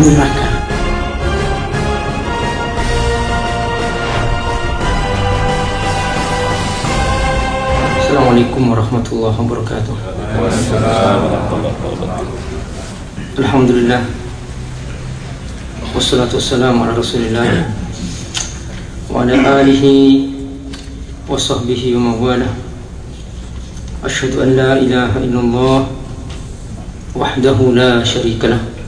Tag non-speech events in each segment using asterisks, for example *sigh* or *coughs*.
ahli neraka. Assalamualaikum warahmatullahi wabarakatuh. Alhamdulillah. Wassalatu wassalamu ala Rasulillah wa ala alihi wa sahbihi wa mawalah. Asyhadu an la ilaha illallah wahdahu la syarika lah. Wa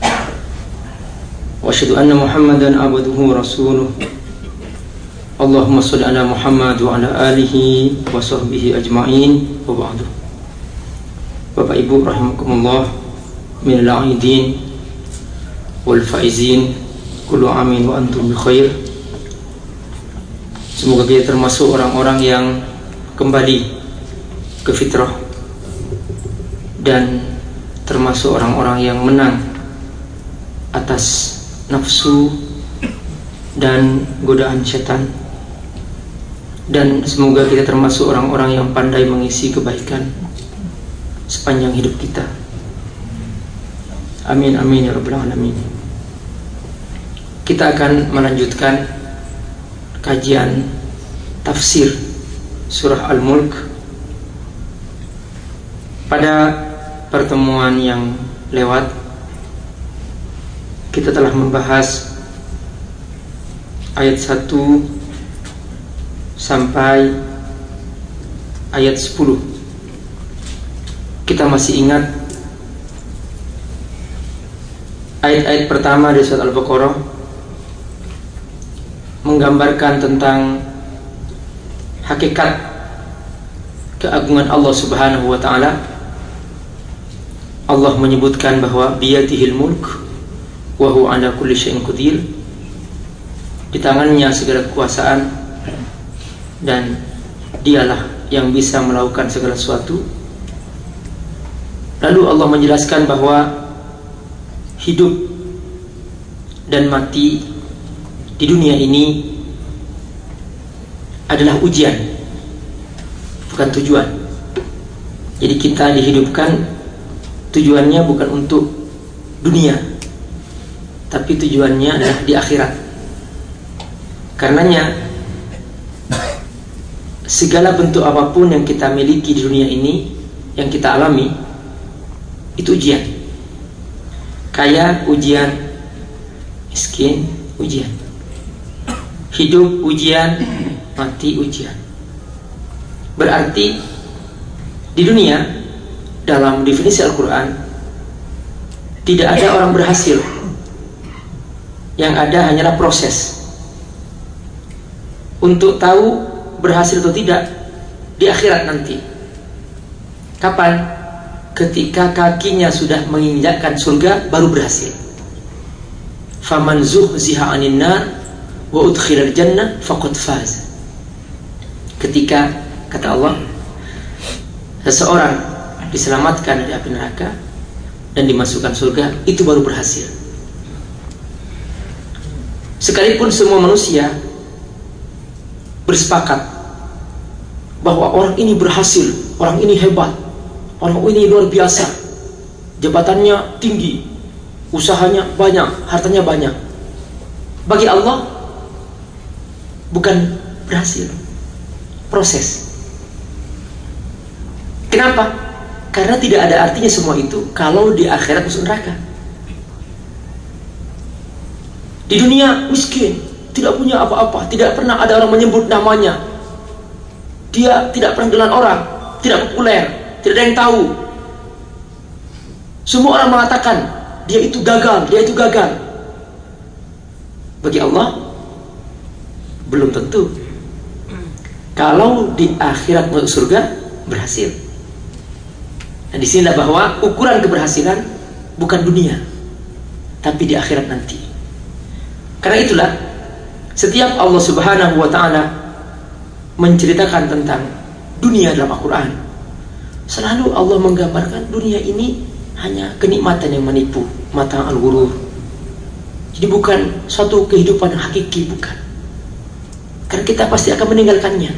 wa rasuluh. Allahumma salli ala Muhammad wa ala alihi wa sahbihi ajma'in wa ba'du Bapak Ibu rahimakumullah min al-aidin wal faizin kullu amin wa antum bi khair. Semoga kita termasuk orang-orang yang kembali ke fitrah dan termasuk orang-orang yang menang atas nafsu dan godaan setan dan semoga kita termasuk orang-orang yang pandai mengisi kebaikan sepanjang hidup kita. Amin amin ya rabbal alamin. Kita akan melanjutkan kajian tafsir surah Al-Mulk pada pertemuan yang lewat kita telah membahas ayat 1 sampai ayat 10 kita masih ingat ayat-ayat pertama dari surat Al-Baqarah menggambarkan tentang hakikat keagungan Allah Subhanahu wa taala. Allah menyebutkan bahwa biyadihil mulk wa huwa ala kulli syai'in qadir. Di tangannya segala kekuasaan. Dan dialah yang bisa melakukan segala sesuatu. Lalu Allah menjelaskan bahwa hidup dan mati di dunia ini adalah ujian bukan tujuan. Jadi kita dihidupkan tujuannya bukan untuk dunia tapi tujuannya adalah di akhirat. Karenanya segala bentuk apa pun yang kita miliki di dunia ini yang kita alami itu ujian. Kaya ujian. Miskin ujian. Hidup ujian. Mati ujian. Berarti di dunia dalam definisi Al-Quran tidak ada orang berhasil yang ada hanyalah proses. Untuk tahu berhasil atau tidak di akhirat nanti. Kapan? Ketika kakinya sudah menginjakkan surga baru berhasil. Faman zuhziha 'anil nar wa udkhilal jannah faqad faz. Ketika kata Allah seseorang diselamatkan dari api neraka dan dimasukkan surga itu baru berhasil sekalipun semua manusia bersepakat bahwa orang ini berhasil, orang ini hebat, orang ini luar biasa, jabatannya tinggi, usahanya banyak, hartanya banyak. Bagi Allah bukan berhasil, proses. Kenapa? Karena tidak ada artinya semua itu kalau di akhirat masuk neraka. Di dunia miskin, tidak punya apa-apa, tidak pernah ada orang menyebut namanya. Dia tidak pernah dengan orang, tidak populer, tidak ada yang tahu. Semua orang mengatakan dia itu gagal, dia itu gagal. Bagi Allah belum tentu. Kalau di akhirat masuk surga berhasil. Dan di sini bahwa ukuran keberhasilan bukan dunia, tapi di akhirat nanti. Karena itulah setiap Allah Subhanahu wa taala menceritakan tentang dunia dalam Al-Qur'an, selalu Allah menggambarkan dunia ini hanya kenikmatan yang menipu, mata al-ghurur. Jadi bukan suatu kehidupan hakiki bukan. Karena kita pasti akan meninggalkannya.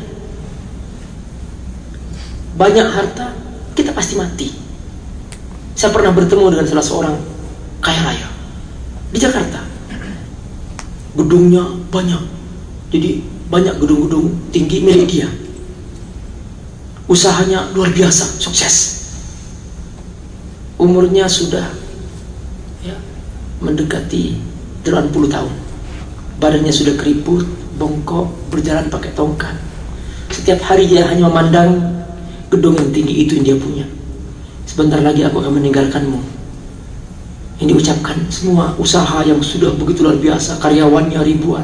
Banyak harta, kita pasti mati. Saya pernah bertemu dengan salah seorang kaya raya di Jakarta. Gedungnya banyak. Jadi banyak gedung-gedung tinggi milik dia. Usahanya luar biasa, sukses. Umurnya sudah ya, mendekati 80 tahun. Badannya sudah keriput, bongkok, berjalan pakai tongkat. Setiap hari dia hanya memandang gedung yang tinggi itu yang dia punya. Sebentar lagi aku akan meninggalkanmu. Ini diucapkan semua usaha yang sudah begitu luar biasa, karyawannya ribuan.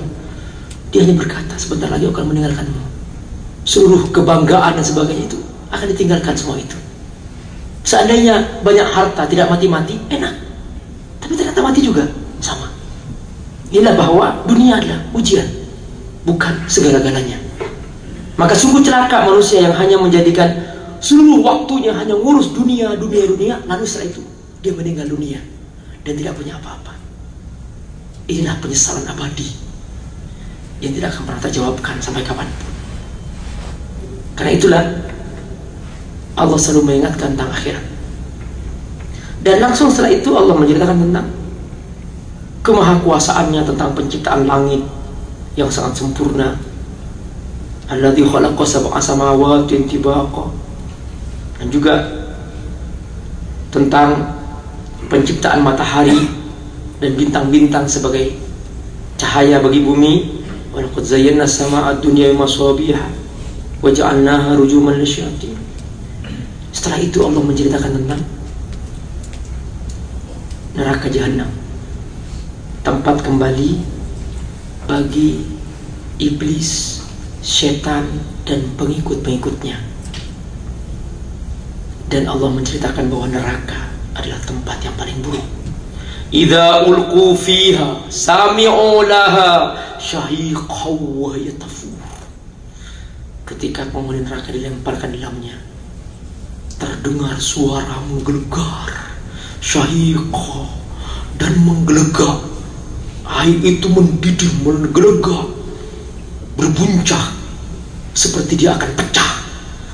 Dia hanya berkata, sebentar lagi akan meninggalkanmu. Seluruh kebanggaan dan sebagainya itu akan ditinggalkan semua itu. Seandainya banyak harta tidak mati-mati, enak. Tapi ternyata mati juga, sama. Inilah bahwa dunia adalah ujian, bukan segala-galanya. Maka sungguh celaka manusia yang hanya menjadikan seluruh waktunya hanya ngurus dunia, dunia, dunia, lalu setelah itu dia meninggal dunia dan tidak punya apa-apa. Inilah penyesalan abadi yang tidak akan pernah terjawabkan sampai kapan pun. Karena itulah Allah selalu mengingatkan tentang akhirat. Dan langsung setelah itu Allah menceritakan tentang kemahakuasaannya tentang penciptaan langit yang sangat sempurna. Khalaqa sab'a tibaqa. Dan juga tentang penciptaan matahari dan bintang-bintang sebagai cahaya bagi bumi. Walaqad zayyana as-samaa'a ad-dunya bimasabiha wa ja'alnaha rujuman setelah itu Allah menceritakan tentang neraka jahanam tempat kembali bagi iblis setan dan pengikut-pengikutnya. Dan Allah menceritakan bahwa neraka adalah tempat yang paling buruk. Idza ulqu fiha sami'u laha syahiqaw wa yatafur. Ketika penghuni neraka dilemparkan di dalamnya, terdengar suara menggelegar, syahiqah dan menggelegak. Air itu mendidih, menggelegak, berbuncah seperti dia akan pecah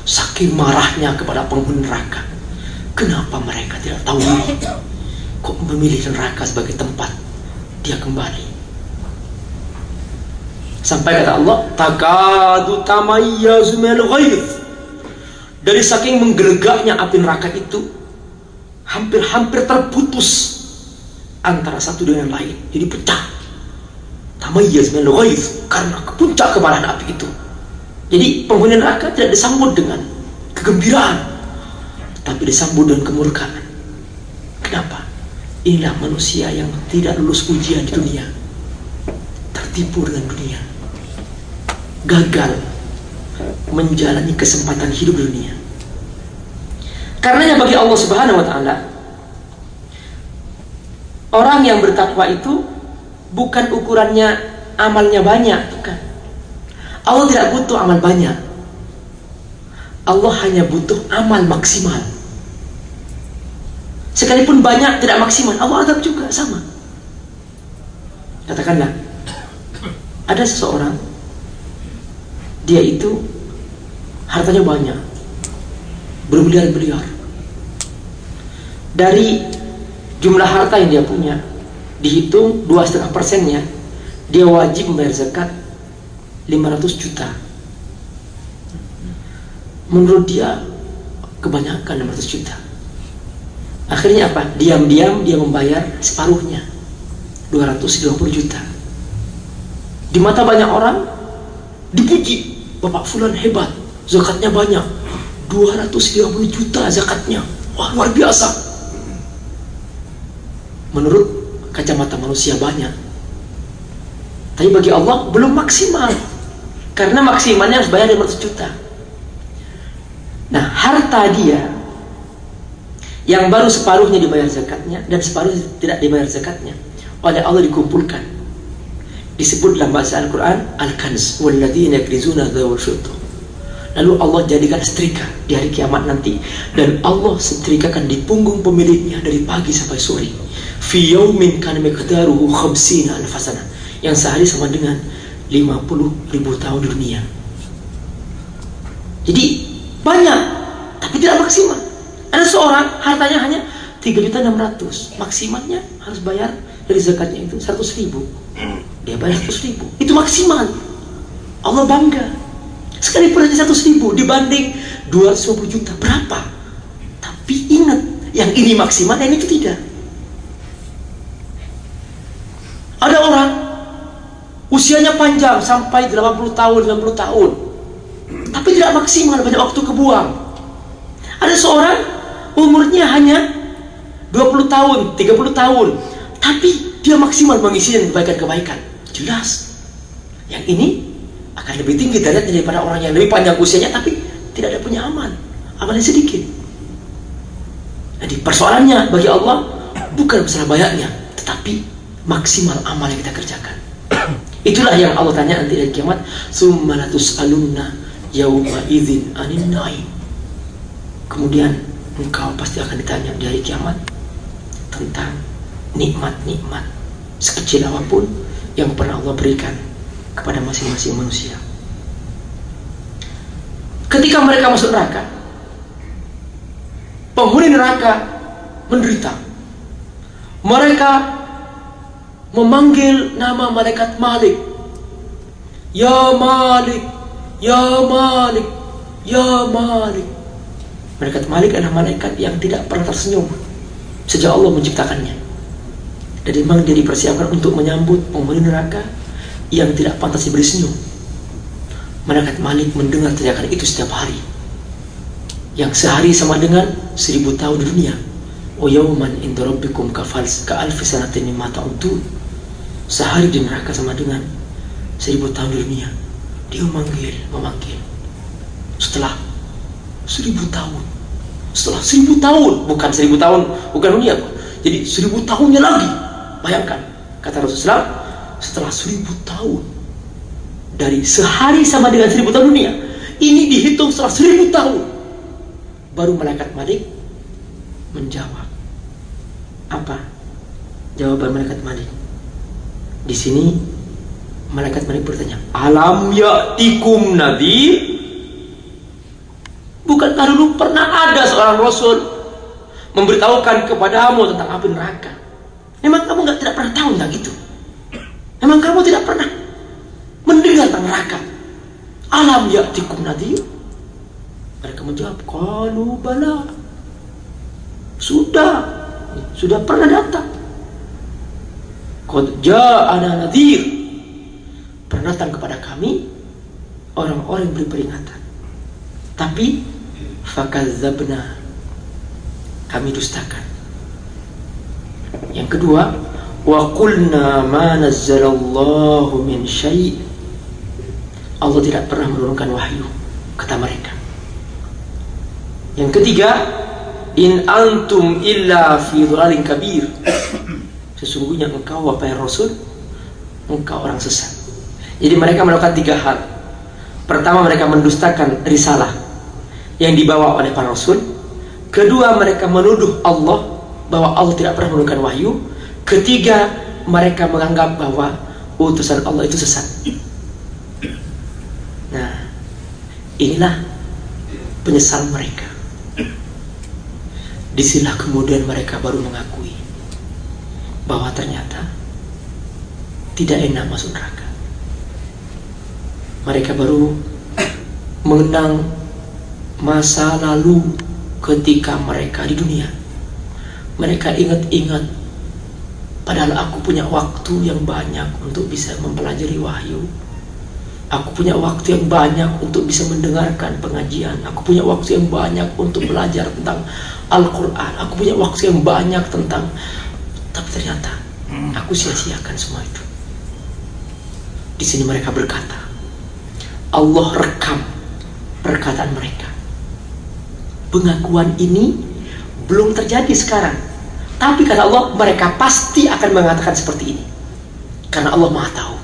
saking marahnya kepada penghuni neraka. Kenapa mereka tidak tahu Kok memilih neraka sebagai tempat dia kembali? Sampai kata Allah, takadu tamayyazu minal Dari saking menggelegaknya api neraka itu, hampir-hampir terputus antara satu dengan lain. Jadi pecah. Tamayyaz minal karena puncak kemarahan api itu. Jadi penghuni neraka tidak disambut dengan kegembiraan, tapi disambut dengan kemurkaan. Kenapa? Inilah manusia yang tidak lulus ujian di dunia. Tertipu dengan dunia. Gagal menjalani kesempatan hidup dunia. Karenanya bagi Allah Subhanahu wa taala orang yang bertakwa itu bukan ukurannya amalnya banyak, bukan. Allah tidak butuh amal banyak. Allah hanya butuh amal maksimal. Sekalipun banyak tidak maksimal, Allah adab juga sama. Katakanlah, ada seseorang, dia itu hartanya banyak, berbiliar-biliar. Dari jumlah harta yang dia punya, dihitung dua setengah persennya, dia wajib membayar zakat 500 juta. Menurut dia kebanyakan 500 juta. Akhirnya apa? Diam-diam dia membayar separuhnya. 220 juta. Di mata banyak orang Dipuji Bapak Fulan hebat Zakatnya banyak. 220 juta zakatnya. Wah luar biasa. Menurut kacamata manusia banyak. Tapi bagi Allah belum maksimal. Karena maksimalnya harus bayar 500 juta. Nah harta dia yang baru separuhnya dibayar zakatnya dan separuh tidak dibayar zakatnya. Oleh Allah dikumpulkan. Disebut dalam bahasa Al-Quran Al-Kanz walladzina yakrizuna lalu Allah jadikan setrika di hari kiamat nanti. Dan Allah setrikakan di punggung pemiliknya dari pagi sampai sore. Fi yaumin kana miqdaruhu alfasana. Yang sehari sama dengan 50 ribu tahun dunia. Jadi banyak tapi tidak maksimal ada seorang hartanya hanya 300 3 juta 600 maksimalnya harus bayar dari zakatnya itu 100 ribu. Dia bayar 100 ribu. Itu maksimal. Allah bangga. Sekali per 100 ribu dibanding 250 juta berapa? Tapi ingat yang ini maksimal yang itu tidak. Ada orang usianya panjang sampai 80 tahun 90 tahun. Tapi tidak maksimal banyak waktu kebuang ada seorang umurnya hanya 20 tahun, 30 tahun. Tapi dia maksimal mengisi kebaikan-kebaikan. Jelas. Yang ini akan lebih tinggi daripada orang yang lebih panjang usianya tapi tidak ada punya amal. Amalnya sedikit. Jadi persoalannya bagi Allah bukan masalah banyaknya, tetapi maksimal amal yang kita kerjakan. *coughs* Itulah yang Allah tanya nanti dari kiamat, "Summalatus alunna yauma idzin anin naim." Kemudian engkau pasti akan ditanya di hari kiamat tentang nikmat-nikmat sekecil apa pun yang pernah Allah berikan kepada masing-masing manusia. Ketika mereka masuk neraka, penghuni neraka menderita. Mereka memanggil nama malaikat Malik. Ya Malik, Ya Malik, Ya Malik. Malaikat Malik adalah malaikat yang tidak pernah tersenyum sejak Allah menciptakannya. Dan memang dia dipersiapkan untuk menyambut penghuni neraka yang tidak pantas diberi senyum. Malaikat Malik mendengar teriakan itu setiap hari. Yang sehari sama dengan seribu tahun di dunia. O yauman inda rabbikum kafals ka alfi sanatin mimma ta'udun. Sehari di neraka sama dengan seribu tahun di dunia. Dia memanggil, memanggil. Setelah seribu tahun. Setelah seribu tahun bukan seribu tahun bukan dunia jadi seribu tahunnya lagi. Bayangkan kata Rasulullah setelah seribu tahun dari sehari sama dengan seribu tahun dunia ini dihitung setelah seribu tahun baru malaikat Malik menjawab. Apa? Jawaban malaikat Malik. Di sini malaikat Malik bertanya alam ya'tikum nadir Bukankah dulu pernah ada seorang Rasul memberitahukan kepadamu tentang api neraka? Memang kamu nggak tidak pernah tahu tentang itu? Memang kamu tidak pernah mendengar tentang neraka? Alam ya'tikum nadir? Mereka menjawab, Qalu bala. Sudah, sudah pernah datang. Qad ja'ana nadir. Pernah datang kepada kami orang-orang yang beri peringatan. Tapi fakadzabna kami dustakan. Yang kedua wa qulna ma nazzalallahu min syai' Allah tidak pernah menurunkan wahyu kata mereka. Yang ketiga in antum illa fi dhalalin kabir. Sesungguhnya engkau wahai rasul engkau orang sesat. Jadi mereka melakukan tiga hal. Pertama mereka mendustakan risalah yang dibawa oleh para rasul. Kedua, mereka menuduh Allah bahwa Allah tidak pernah menurunkan wahyu. Ketiga, mereka menganggap bahwa utusan Allah itu sesat. Nah, inilah penyesalan mereka. Di sinilah kemudian mereka baru mengakui bahwa ternyata tidak enak masuk neraka. Mereka baru mengenang masa lalu ketika mereka di dunia. Mereka ingat-ingat padahal aku punya waktu yang banyak untuk bisa mempelajari wahyu. Aku punya waktu yang banyak untuk bisa mendengarkan pengajian. Aku punya waktu yang banyak untuk belajar tentang Al-Quran. Aku punya waktu yang banyak tentang... Tapi ternyata aku sia-siakan semua itu. Di sini mereka berkata, Allah rekam perkataan mereka pengakuan ini belum terjadi sekarang. Tapi kata Allah, mereka pasti akan mengatakan seperti ini. Karena Allah Maha tahu.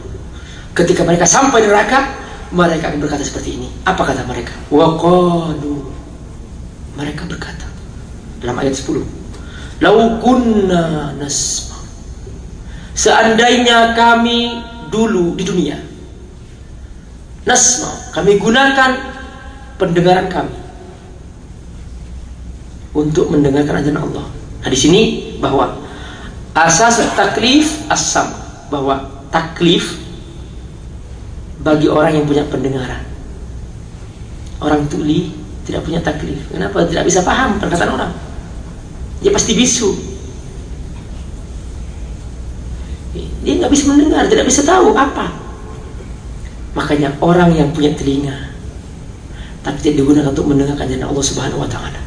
Ketika mereka sampai neraka, mereka akan berkata seperti ini. Apa kata mereka? Waqalu. Mereka berkata dalam ayat 10. Lau kunna nasma. Seandainya kami dulu di dunia nasma, kami gunakan pendengaran kami untuk mendengarkan ajaran Allah. Nah di sini bahwa asas taklif asam bahwa taklif bagi orang yang punya pendengaran. Orang tuli tidak punya taklif. Kenapa? Tidak bisa paham perkataan orang. Dia pasti bisu. Dia nggak bisa mendengar, tidak bisa tahu apa. Makanya orang yang punya telinga tapi tidak digunakan untuk mendengarkan jalan Allah Subhanahu wa taala.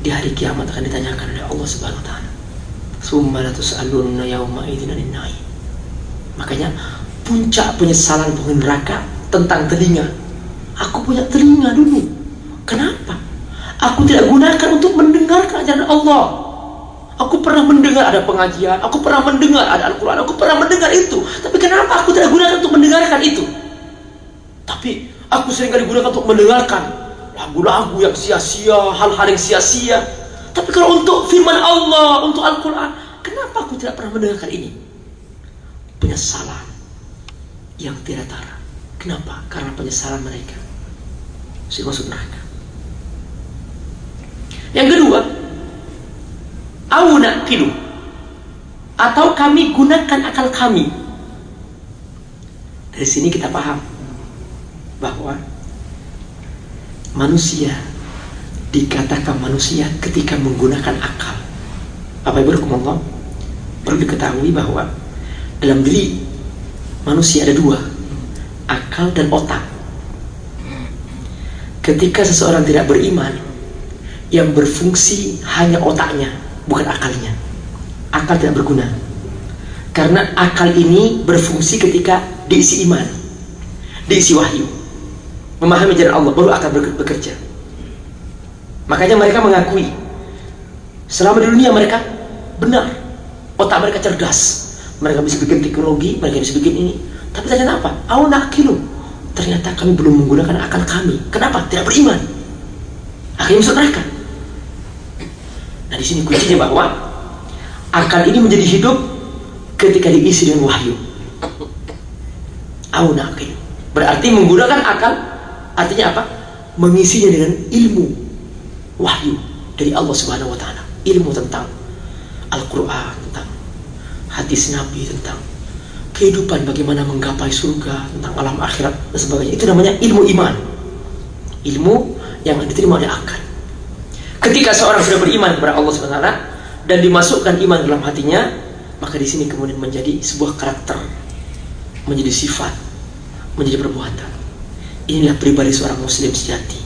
Di hari kiamat akan ditanyakan oleh Allah Subhanahu wa taala. Summa latus'alunna yawma idzin Makanya puncak penyesalan penghuni neraka tentang telinga. Aku punya telinga dulu. Kenapa? Aku tidak gunakan untuk mendengarkan ajaran Allah. Aku pernah mendengar ada pengajian, aku pernah mendengar ada Al-Quran, aku pernah mendengar itu. Tapi kenapa aku tidak gunakan untuk mendengarkan itu? Tapi aku sering kali gunakan untuk mendengarkan lagu-lagu yang sia-sia, hal-hal yang sia-sia. Tapi kalau untuk firman Allah, untuk Al-Quran, kenapa aku tidak pernah mendengarkan ini? Penyesalan yang tidak tara. Kenapa? Karena penyesalan mereka. Si maksud neraka. Yang kedua, auna kilu atau kami gunakan akal kami. Dari sini kita paham bahwa manusia dikatakan manusia ketika menggunakan akal. Apa ibu Allah? Perlu diketahui bahwa dalam diri manusia ada dua akal dan otak ketika seseorang tidak beriman yang berfungsi hanya otaknya bukan akalnya akal tidak berguna karena akal ini berfungsi ketika diisi iman diisi wahyu memahami jalan Allah baru akan bekerja makanya mereka mengakui selama di dunia mereka benar otak mereka cerdas mereka bisa bikin teknologi, mereka bisa bikin ini. Tapi ternyata apa? nak kilo. Ternyata kami belum menggunakan akal kami. Kenapa? Tidak beriman. Akhirnya masuk neraka. Nah di sini kuncinya bahwa akal ini menjadi hidup ketika diisi dengan wahyu. nak kilo. Berarti menggunakan akal artinya apa? Mengisinya dengan ilmu wahyu dari Allah Subhanahu wa taala. Ilmu tentang Al-Qur'an, tentang hadis Nabi tentang kehidupan bagaimana menggapai surga tentang alam akhirat dan sebagainya itu namanya ilmu iman ilmu yang diterima oleh akal ketika seorang sudah beriman kepada Allah SWT dan dimasukkan iman dalam hatinya maka di sini kemudian menjadi sebuah karakter menjadi sifat menjadi perbuatan inilah pribadi seorang muslim sejati.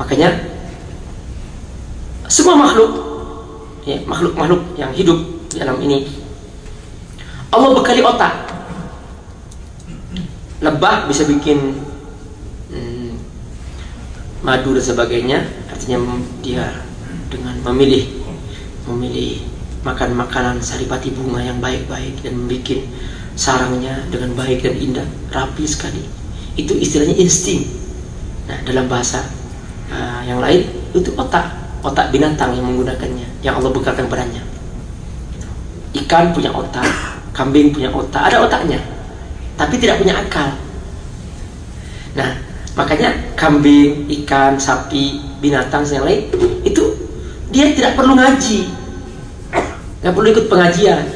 Makanya semua makhluk ya, makhluk makhluk yang hidup dalam ini Allah bekali otak. Lebah bisa bikin hmm, madu dan sebagainya. Artinya dia dengan memilih memilih makan makanan saripati bunga yang baik-baik dan membuat sarangnya dengan baik dan indah rapi sekali itu istilahnya insting nah dalam bahasa uh, yang lain itu otak otak binatang yang menggunakannya yang Allah bekalkan padanya Ikan punya otak, kambing punya otak, ada otaknya, tapi tidak punya akal. Nah, makanya kambing, ikan, sapi, binatang yang lain itu dia tidak perlu ngaji, nggak perlu ikut pengajian.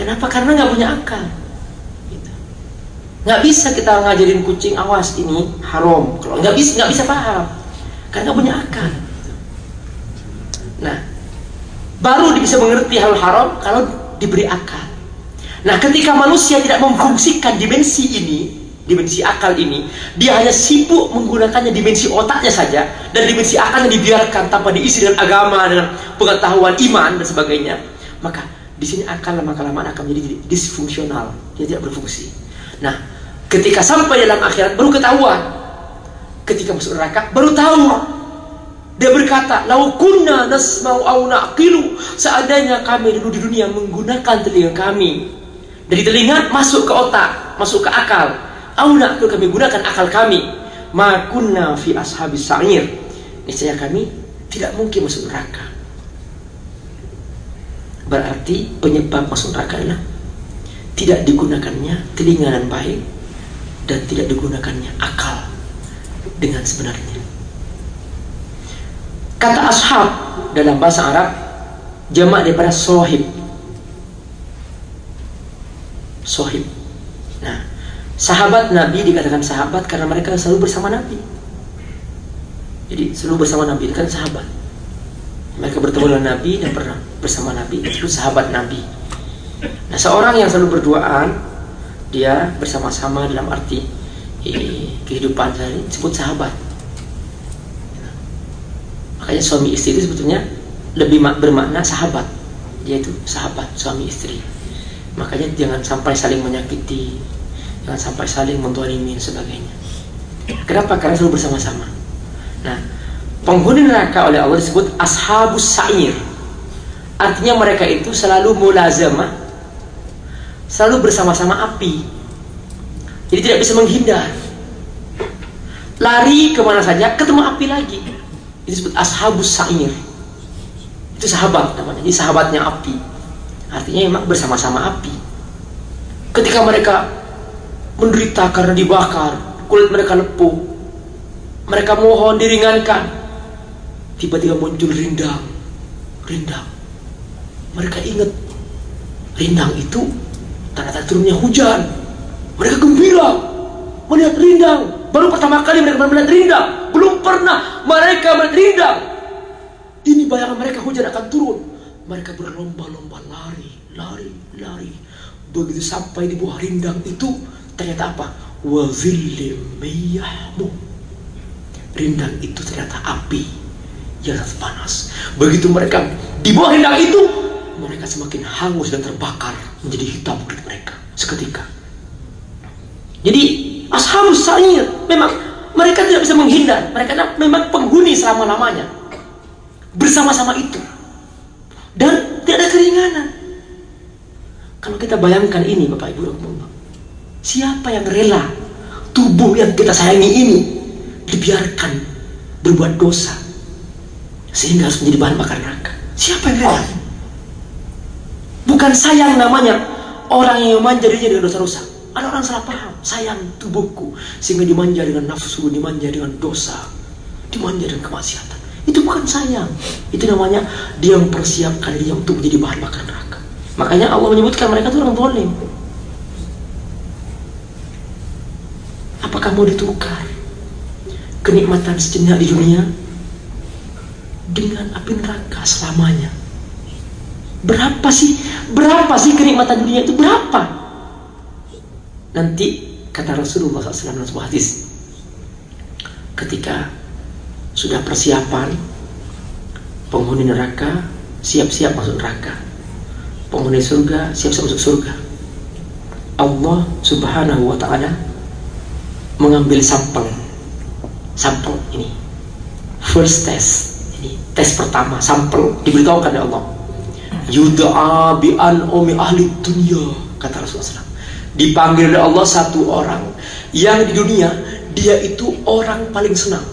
Kenapa? Karena nggak punya akal. Nggak bisa kita ngajarin kucing awas ini haram. Kalau nggak bisa nggak bisa paham, karena punya akal. Nah, Baru bisa mengerti hal haram kalau diberi akal. Nah, ketika manusia tidak memfungsikan dimensi ini, dimensi akal ini, dia hanya sibuk menggunakannya dimensi otaknya saja dan dimensi akalnya dibiarkan tanpa diisi dengan agama, dengan pengetahuan iman dan sebagainya. Maka di sini akal lama-kelamaan akan menjadi disfungsional, dia tidak berfungsi. Nah, ketika sampai dalam akhirat baru ketahuan. Ketika masuk neraka baru tahu dia berkata, "Lau kunna nasma'u au naqilu." Seandainya kami dulu di dunia menggunakan telinga kami. Dari telinga masuk ke otak, masuk ke akal. Au naqil kami gunakan akal kami. Ma kunna fi ashabis sa'ir. Niscaya kami tidak mungkin masuk neraka. Berarti penyebab masuk neraka adalah tidak digunakannya telinga dan baik dan tidak digunakannya akal dengan sebenarnya. Kata ashab, dalam bahasa Arab jamak daripada sohib. Sohib. Nah, sahabat Nabi dikatakan sahabat karena mereka selalu bersama Nabi. Jadi selalu bersama Nabi kan sahabat. Mereka bertemu dengan Nabi dan pernah bersama Nabi itu sahabat Nabi. Nah, seorang yang selalu berduaan dia bersama-sama dalam arti eh, kehidupan sehari disebut sahabat. Makanya suami istri itu sebetulnya lebih bermakna sahabat. Dia itu sahabat suami istri. Makanya jangan sampai saling menyakiti, jangan sampai saling mentolimi sebagainya. Kenapa? Karena selalu bersama-sama. Nah, penghuni neraka oleh Allah disebut ashabus sa'ir. Artinya mereka itu selalu mulazamah, selalu bersama-sama api. Jadi tidak bisa menghindar. Lari ke mana saja, ketemu api lagi. Itu disebut ashabus sa'ir. Itu sahabat namanya, jadi sahabatnya api. Artinya memang bersama-sama api. Ketika mereka menderita karena dibakar, kulit mereka lepuh, mereka mohon diringankan. Tiba-tiba muncul rindang, rindang. Mereka ingat rindang itu tanda-tanda turunnya hujan. Mereka gembira melihat rindang. Baru pertama kali mereka melihat rindang. Belum pernah mereka melihat rindang. Ini bayangan mereka hujan akan turun. Mereka berlomba-lomba lari, lari, lari. Begitu sampai di bawah rindang itu ternyata apa? Wazillim Rindang itu ternyata api yang panas. Begitu mereka di bawah rindang itu, mereka semakin hangus dan terbakar menjadi hitam kulit mereka seketika. Jadi ashabus sa'ir memang mereka tidak bisa menghindar. Mereka memang penghuni selama-lamanya. Bersama-sama itu. Dan tidak ada keringanan. Kalau kita bayangkan ini Bapak Ibu Siapa yang rela tubuh yang kita sayangi ini dibiarkan berbuat dosa sehingga harus menjadi bahan bakar neraka? Siapa yang rela? Bukan sayang namanya orang yang manja dirinya dengan dosa-dosa. Ada orang salah paham, sayang tubuhku sehingga dimanja dengan nafsu, dimanja dengan dosa, dimanja dengan kemaksiatan. Itu bukan sayang. Itu namanya dia mempersiapkan dirinya untuk menjadi bahan bakar neraka. Makanya Allah menyebutkan mereka itu orang zalim. Apakah mau ditukar kenikmatan sejenak di dunia dengan api neraka selamanya? Berapa sih? Berapa sih kenikmatan dunia itu? Berapa? Nanti kata Rasulullah SAW dalam sebuah hadis ketika sudah persiapan penghuni neraka siap-siap masuk neraka penghuni surga siap-siap masuk surga Allah subhanahu wa ta'ala mengambil sampel sampel ini first test ini tes pertama sampel diberitahukan oleh Allah yudha'a bi umi ahli dunia kata Rasulullah SAW dipanggil oleh Allah satu orang. Yang di dunia dia itu orang paling senang.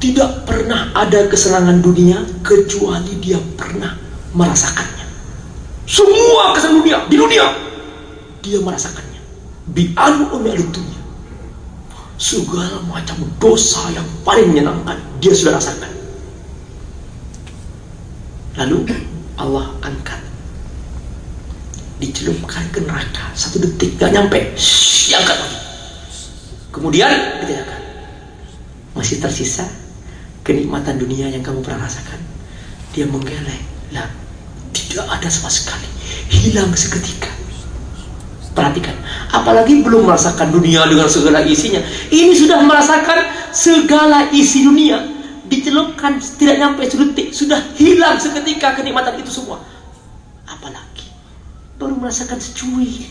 Tidak pernah ada kesenangan dunia kecuali dia pernah merasakannya. Semua kesenangan dunia di dunia dia merasakannya. Bi'anu umi dunia. Segala macam dosa yang paling menyenangkan dia sudah rasakan. Lalu Allah angkat. Dicelupkan ke neraka. Satu detik gak nyampe. Diangkat lagi. Kemudian ditanyakan masih tersisa kenikmatan dunia yang kamu pernah rasakan? Dia menggeleng. Lah tidak ada sama sekali. Hilang seketika. Perhatikan apalagi belum merasakan dunia dengan segala isinya ini sudah merasakan segala isi dunia dicelupkan tidak nyampe sedetik sudah hilang seketika kenikmatan itu semua. Apalagi baru merasakan secuil.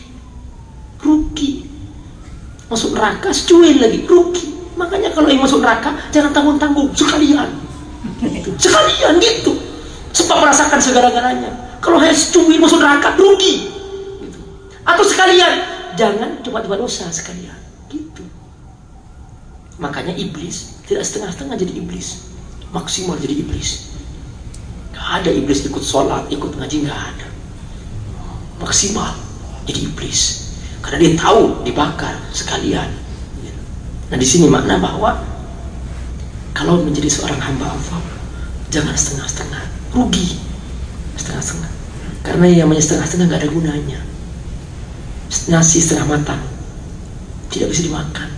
Rugi. Masuk neraka secuil lagi rugi. Makanya kalau ingin masuk neraka jangan tanggung-tanggung sekalian. *laughs* Sekalian gitu. Sebab merasakan segala-galanya. Kalau hanya secuil masuk neraka rugi. Gitu. atau sekalian jangan cuma-cuma dosa sekalian. Gitu makanya iblis tidak setengah-setengah jadi iblis. Maksimal jadi iblis. Gak ada iblis ikut sholat ikut ngaji gak ada. Maksimal jadi iblis. Karena dia tahu dibakar sekalian. Nah di sini makna bahwa kalau menjadi seorang hamba Allah Jangan setengah-setengah, rugi. Setengah-setengah. Karena yang namanya setengah-setengah nggak ada gunanya. Nasi setengah matang. Tidak bisa dimakan.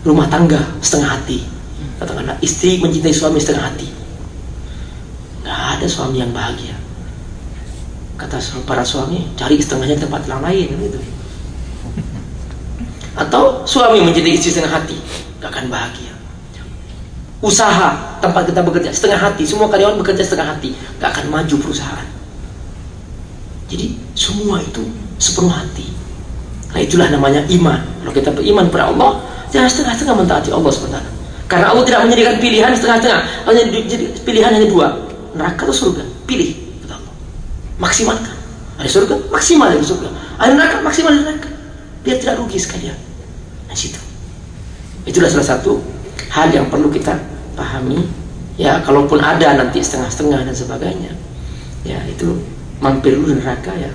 Rumah tangga setengah hati. Katakanlah istri mencintai suami setengah hati. Nggak ada suami yang bahagia. Kata para suami, cari setengahnya tempat yang lain gitu. Atau suami mencintai istri setengah hati, nggak akan bahagia. Usaha tempat kita bekerja setengah hati, semua karyawan bekerja setengah hati, nggak akan maju perusahaan. Jadi semua itu sepenuh hati. Nah itulah namanya iman. Kalau kita beriman kepada Allah, jangan setengah-setengah mentaati Allah sebentar. Karena Allah tidak menjadikan pilihan setengah-setengah. Hanya pilihan hanya dua, neraka atau surga. Pilih. Maksimalkan. Ada surga, maksimal dari surga. Ada neraka, maksimal dari neraka. Biar tidak rugi sekalian. Nah situ. Itulah salah satu hal yang perlu kita pahami. Ya, kalaupun ada nanti setengah-setengah dan sebagainya. Ya, itu mampir dulu neraka ya.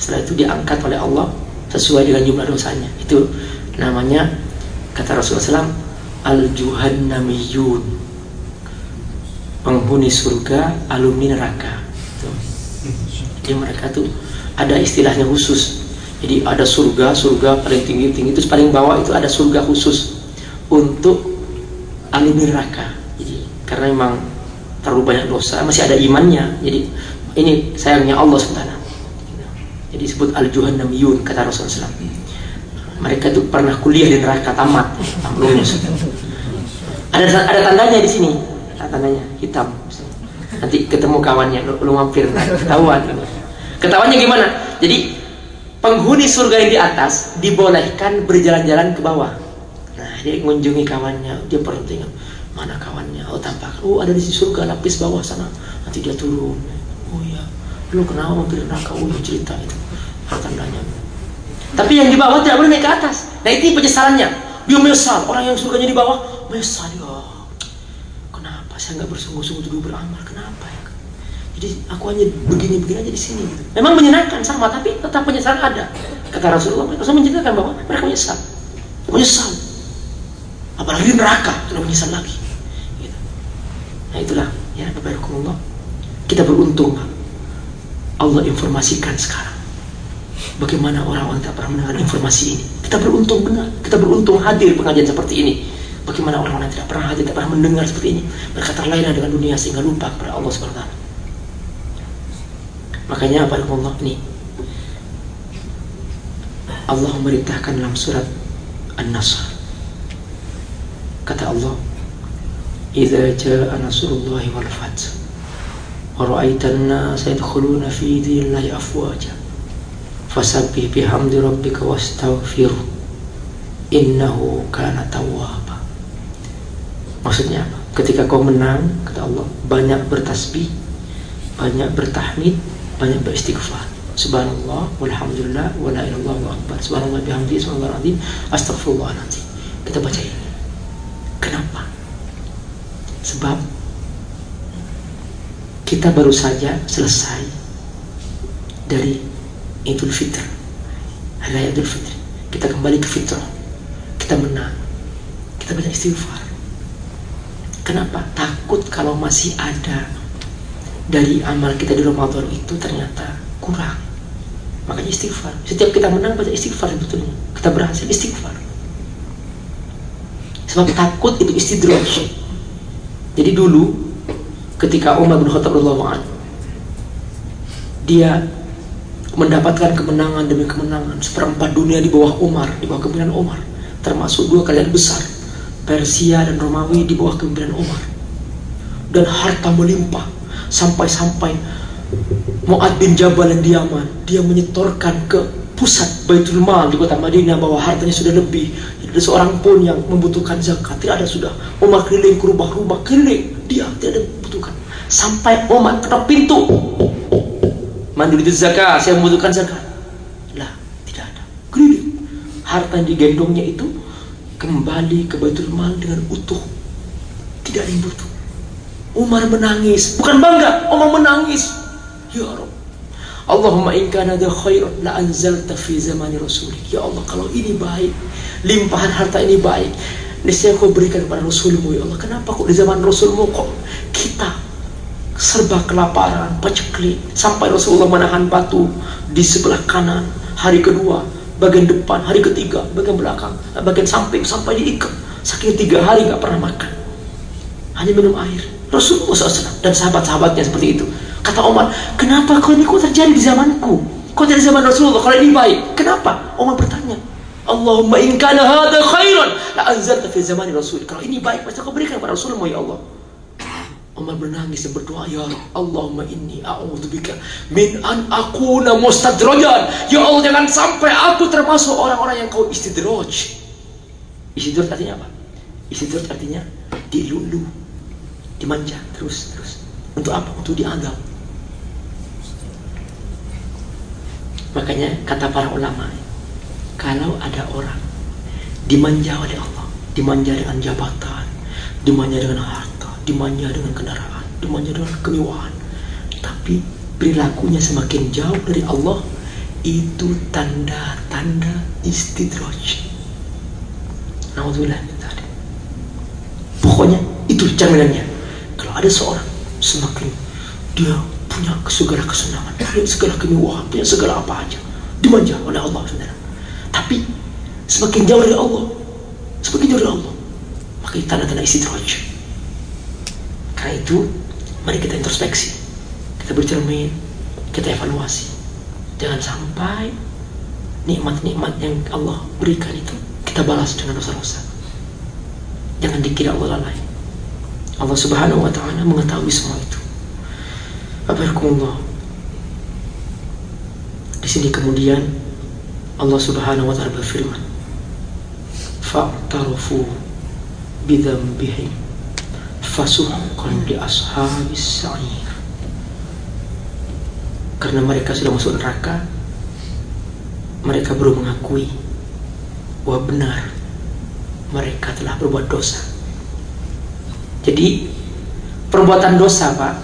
Setelah itu diangkat oleh Allah sesuai dengan jumlah dosanya. Itu namanya kata Rasulullah SAW al-juhannamiyun penghuni surga alumni neraka. Jadi mereka tuh ada istilahnya khusus. Jadi ada surga, surga paling tinggi tinggi itu paling bawah itu ada surga khusus untuk alumni neraka. Jadi karena memang terlalu banyak dosa, masih ada imannya. Jadi ini sayangnya Allah SWT. Jadi disebut al-juhannamiyun kata Rasulullah SAW. Mereka itu pernah kuliah di neraka tamat, lulus. Ada ada tandanya di sini, tandanya hitam. Nanti ketemu kawannya, lu, lu mampir ketahuan. Ketahuannya gimana? Jadi penghuni surga yang di atas dibolehkan berjalan-jalan ke bawah. Nah, dia mengunjungi kawannya, dia tengok mana kawannya. Oh, tampak. Oh, ada di surga lapis bawah sana. Nanti dia turun. Oh iya, lu kenapa mampir neraka? Oh, iya, cerita itu. Tandanya. Tapi yang di bawah tidak boleh naik ke atas. Nah, itu penyesalannya. Dia menyesal. Orang yang surganya di bawah menyesal. Ya, kenapa saya nggak bersungguh-sungguh dulu beramal? Kenapa ya? Jadi aku hanya begini-begini aja di sini. Gitu. Memang menyenangkan sama, tapi tetap penyesalan ada. Kata Rasulullah, Rasul menceritakan bahwa mereka menyesal, menyesal. Apalagi di neraka, sudah menyesal lagi. Gitu. Nah itulah, ya Bapak. Kita beruntung, Allah informasikan sekarang. Bagaimana orang-orang tak pernah mendengar informasi ini. Kita beruntung benar, kita beruntung hadir pengajian seperti ini. Bagaimana orang-orang tidak pernah hadir, tidak pernah mendengar seperti ini. Mereka terlena dengan dunia sehingga lupa kepada Allah SWT. Makanya apa Allah ini Allah memerintahkan dalam surat An-Nasr kata Allah jaa nasrullahi wal fath wa ra'aita an-nasa yadkhuluna fi dinillahi afwaja fasabbih bihamdi rabbika wastaghfir innahu kana tawwaba Maksudnya apa? Ketika kau menang, kata Allah, banyak bertasbih, banyak bertahmid, banyak beristighfar. Subhanallah walhamdulillah wala ilallah wa akbar. Subhanallah bihamdi subhanallah azim astagfirullahaladzim kita baca ini. Kenapa? Sebab kita baru saja selesai dari Idul Fitr. Hari Idul Fitr. Kita kembali ke fitrah. Kita menang. Kita banyak istighfar. Kenapa? Takut kalau masih ada dari amal kita di Ramadan itu ternyata kurang. Makanya istighfar. Setiap kita menang baca istighfar sebetulnya kita berhasil istighfar. Sebab takut itu istidroj jadi dulu ketika Umar bin Khattab radhiyallahu dia mendapatkan kemenangan demi kemenangan. Seperempat dunia di bawah Umar di bawah kepemimpinan Umar termasuk dua kalian besar Persia dan Romawi di bawah kepemimpinan Umar dan harta melimpah. Sampai-sampai Mu'ad bin Jabal yang di Yaman dia menyetorkan ke pusat Baitul Mal di kota Madinah bahwa hartanya sudah lebih. Tidak ada seorang pun yang membutuhkan zakat. Tidak ada sudah. Umar keliling ke rumah-rumah keliling. Dia tidak ada membutuhkan. Sampai Umar ketok pintu mandiri zakat saya membutuhkan zakat lah tidak ada keliling harta yang digendongnya itu kembali ke Baitul Mal dengan utuh tidak ada yang butuh Umar menangis, bukan bangga, Umar menangis. Ya Rabb. Allahumma in kana khair la anzalta fi zamani rasulik. Ya Allah, kalau ini baik, limpahan harta ini baik, niscaya kau berikan kepada Rasulmu ya Allah. Kenapa kok di zaman Rasulmu kok serba kelaparan, peceklik, sampai Rasulullah menahan batu di sebelah kanan. Hari kedua, bagian depan, hari ketiga, bagian belakang, bagian samping sampai diikat. Saking tiga hari nggak pernah makan, hanya minum air. Rasulullah SAW dan sahabat-sahabatnya seperti itu. Kata Omar, kenapa kau ini kok terjadi di zamanku? Kok dari zaman Rasulullah? Kalau ini baik, kenapa? Omar bertanya. Allahumma in kana hadha khairan la anzalta fi zamani Rasul. Kalau ini baik, pasti kau berikan kepada Rasulullah ya Allah. Umar menangis dan berdoa, Ya Allahumma inni a'udzubika min an akuna mustadrajan. Ya Allah jangan sampai aku termasuk orang-orang yang kau istidraj. Istidraj artinya apa? Istidraj artinya dilulu, dimanja terus terus. Untuk apa? Untuk diadab. Makanya kata para ulama, kalau ada orang dimanja oleh Allah, dimanja dengan jabatan, dimanja dengan harta, dimanja dengan kendaraan, dimanja dengan kemewahan. Tapi perilakunya semakin jauh dari Allah, itu tanda-tanda istidraj. Alhamdulillah. Pokoknya itu cerminannya. Kalau ada seorang semakin dia punya segala kesenangan, punya segala kemewahan, punya segala apa aja, dimanja oleh Allah saudara. Tapi semakin jauh dari Allah, semakin jauh dari Allah, maka tanda-tanda istidraj. Karena itu, mari kita introspeksi, kita bercermin, kita evaluasi. Jangan sampai nikmat-nikmat yang Allah berikan itu kita balas dengan dosa-dosa. Jangan dikira Allah lalai. Allah Subhanahu wa taala mengetahui semua itu. Allah. Di sini kemudian Allah Subhanahu wa taala berfirman, "Fa'tarafu bidzambihim." Fasuhqan li ashabis sa'ir karena mereka sudah masuk neraka mereka baru mengakui bahwa benar mereka telah berbuat dosa. Jadi perbuatan dosa Pak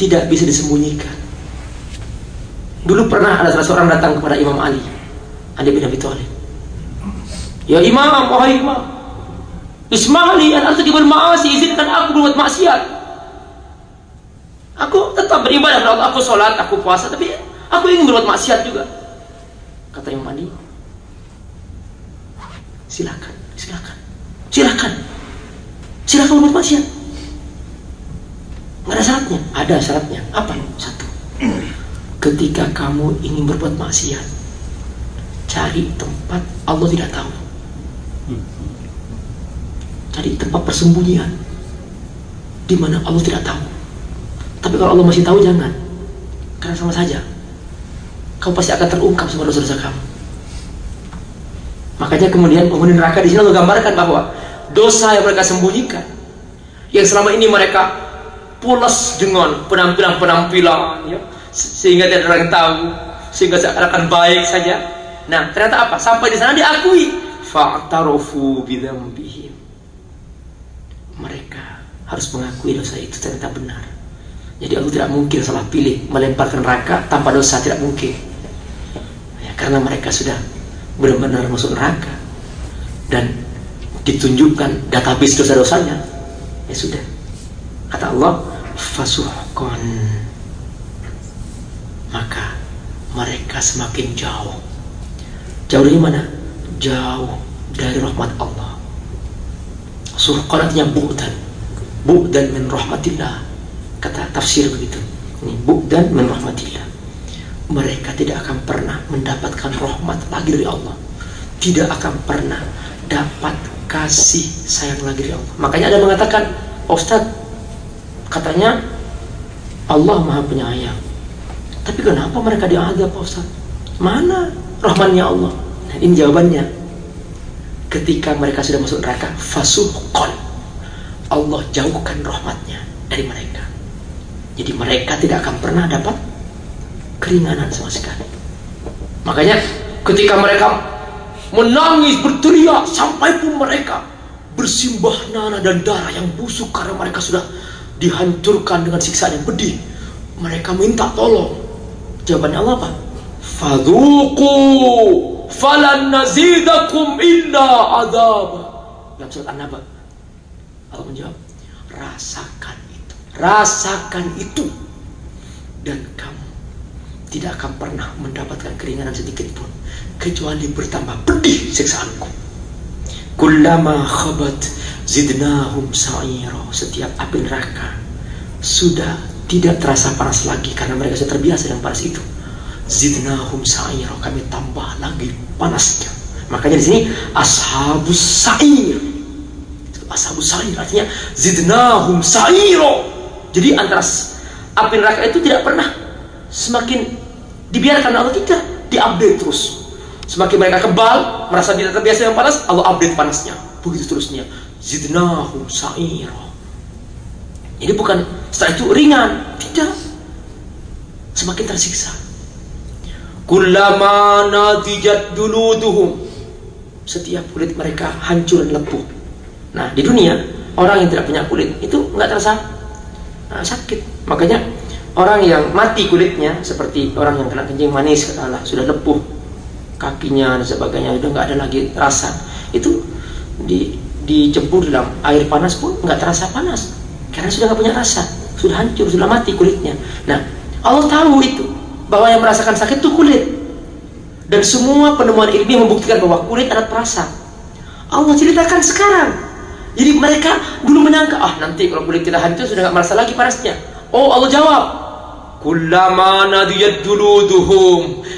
tidak bisa disembunyikan. Dulu pernah ada salah seorang datang kepada Imam Ali Ali bin Abi Thalib. Ya Imam, wahai Imam Ismahli an artaki maasi izinkan aku berbuat maksiat. Aku tetap beribadah kepada aku sholat, aku puasa, tapi aku ingin berbuat maksiat juga. Kata Imam Ali, silakan, silakan, silakan, silakan berbuat maksiat. Nggak ada syaratnya, ada syaratnya. Apa? Satu, ketika kamu ingin berbuat maksiat, cari tempat Allah tidak tahu cari tempat persembunyian di mana Allah tidak tahu. Tapi kalau Allah masih tahu jangan, karena sama saja. Kamu pasti akan terungkap semua dosa-dosa kamu. Makanya kemudian penghuni neraka di sini Allah gambarkan bahwa dosa yang mereka sembunyikan, yang selama ini mereka pulas dengan penampilan-penampilan, ya, sehingga tidak ada orang tahu, sehingga seakan baik saja. Nah, ternyata apa? Sampai di sana diakui, fa'tarofu bidzambihim mereka harus mengakui dosa itu ternyata benar. Jadi Allah tidak mungkin salah pilih melemparkan neraka tanpa dosa tidak mungkin. Ya, karena mereka sudah benar-benar masuk neraka dan ditunjukkan database dosa-dosanya. Ya sudah. Kata Allah, fasuhkon. Maka mereka semakin jauh. Jauh dari mana? Jauh dari rahmat Allah Suhqan artinya bu'dan. Bu'dan min rahmatillah. Kata tafsir begitu. Ini bu'dan min rahmatillah. Mereka tidak akan pernah mendapatkan rahmat lagi dari Allah. Tidak akan pernah dapat kasih sayang lagi dari Allah. Makanya ada mengatakan, Ustaz, katanya Allah maha penyayang. Tapi kenapa mereka diadab Ustaz? Mana rahmannya Allah? Nah, ini jawabannya ketika mereka sudah masuk neraka fasuhqon Allah jauhkan rahmatnya dari mereka. Jadi mereka tidak akan pernah dapat keringanan sama sekali. Makanya ketika mereka menangis berteriak sampai pun mereka bersimbah nana dan darah yang busuk karena mereka sudah dihancurkan dengan siksa yang pedih mereka minta tolong. Jawabannya Allah apa? Fadhuku falan nazidakum illa adab dalam surat An-Naba Allah menjawab rasakan itu. Rasakan itu. Dan kamu tidak akan pernah mendapatkan keringanan sedikit pun kecuali bertambah pedih siksaanku. Kullama khabat zidnahum sa'ira. Setiap api neraka sudah tidak terasa panas lagi karena mereka sudah terbiasa dengan panas itu zidnahum sa'ira kami tambah lagi panasnya. Makanya di sini ashabus sa'ir. Ashabus sa'ir artinya zidnahum sa'ira jadi antara api neraka itu tidak pernah semakin dibiarkan Allah tidak diupdate terus. Semakin mereka kebal merasa tidak terbiasa dengan panas Allah update panasnya. Begitu terusnya. Zidnahum sa'ira ini bukan setelah itu ringan, tidak. Semakin tersiksa. Kullama nadijat duluduhum. Setiap kulit mereka hancur dan lepuh. Nah, di dunia orang yang tidak punya kulit itu nggak terasa nah, sakit. Makanya orang yang mati kulitnya seperti orang yang kena kencing manis kata Allah sudah lepuh kakinya dan sebagainya sudah nggak ada lagi rasa itu di dicebur dalam air panas pun nggak terasa panas karena sudah nggak punya rasa, sudah hancur, sudah mati kulitnya. Nah, Allah tahu itu bahwa yang merasakan sakit itu kulit. Dan semua penemuan ilmiah membuktikan bahwa kulit adalah perasa. Allah ceritakan sekarang. Jadi mereka dulu menyangka, ah nanti kalau kulit kita hancur sudah nggak merasa lagi panasnya. Oh Allah jawab, Kullama nadiyat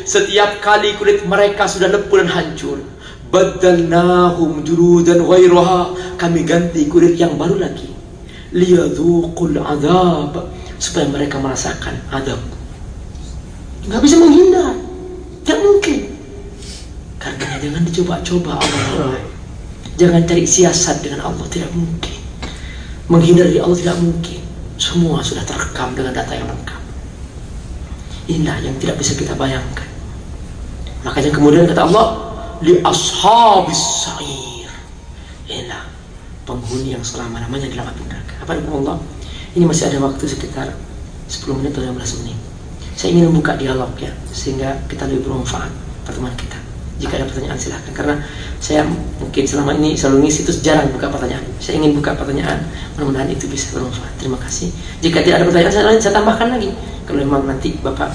Setiap kali kulit mereka sudah lepuh dan hancur Badalnahum juludan ghairaha Kami ganti kulit yang baru lagi liyadhuqul azab supaya mereka merasakan adab nggak bisa menghindar. Tidak mungkin. Karena jangan dicoba-coba Allah. Jangan cari siasat dengan Allah tidak mungkin. Menghindar dari Allah tidak mungkin. Semua sudah terekam dengan data yang lengkap. Inilah yang tidak bisa kita bayangkan. Makanya kemudian kata Allah li ashabis sa'ir. Inilah penghuni yang selama-lamanya di api neraka. Apa Allah? Ini masih ada waktu sekitar 10 menit atau 15 menit. Saya ingin membuka dialog ya, sehingga kita lebih bermanfaat pertemuan kita. Jika ada pertanyaan silahkan. Karena saya mungkin selama ini selalu ngisi itu jarang buka pertanyaan. Saya ingin buka pertanyaan Mudah-mudahan itu bisa bermanfaat. Terima kasih. Jika tidak ada pertanyaan saya, saya tambahkan lagi. Kalau memang nanti Bapak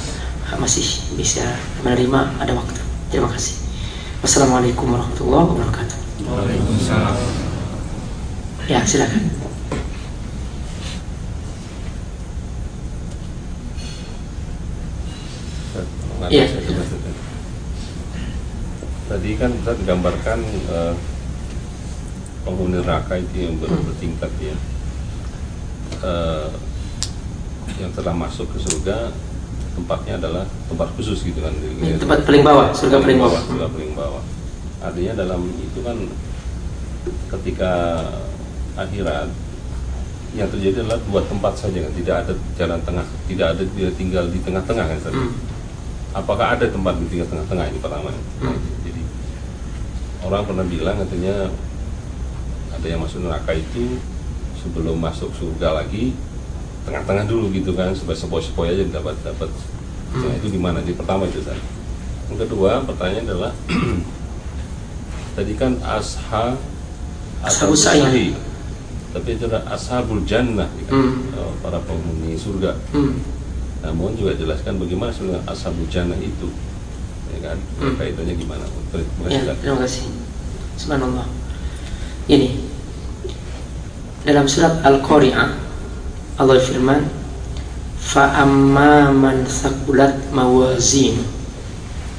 masih bisa menerima ada waktu. Terima kasih. Wassalamualaikum warahmatullahi wabarakatuh. Waalaikumsalam. Ya, silakan. Ya. Tadi kan kita digambarkan uh, penghuni neraka itu yang ber hmm. bertingkat ya. Uh, yang telah masuk ke surga tempatnya adalah tempat khusus gitu kan. Tempat paling bawah, surga paling bawah. Surga paling bawah. Artinya dalam itu kan ketika akhirat yang terjadi adalah dua tempat saja kan tidak ada jalan tengah tidak ada dia tinggal di tengah-tengah kan hmm. Apakah ada tempat di tengah-tengah ini pertama hmm. jadi orang pernah bilang katanya ada yang masuk neraka itu sebelum masuk surga lagi tengah-tengah dulu gitu kan supaya sepoi-sepoi aja dapat dapat hmm. nah, itu gimana di pertama itu kan yang kedua pertanyaan adalah *clears throat* tadi kan asha ashabus sa'ih tapi itu adalah ashabul jannah ya kan? hmm. Oh, para penghuni surga hmm. Namun juga jelaskan bagaimana sebenarnya ashabul jannah itu. Ya kan? Hmm. kaitannya gimana? Terima kasih ya, terima kasih. Subhanallah. Ini dalam surat al-qari'ah Allah firman fa amma man thaqulat mawazin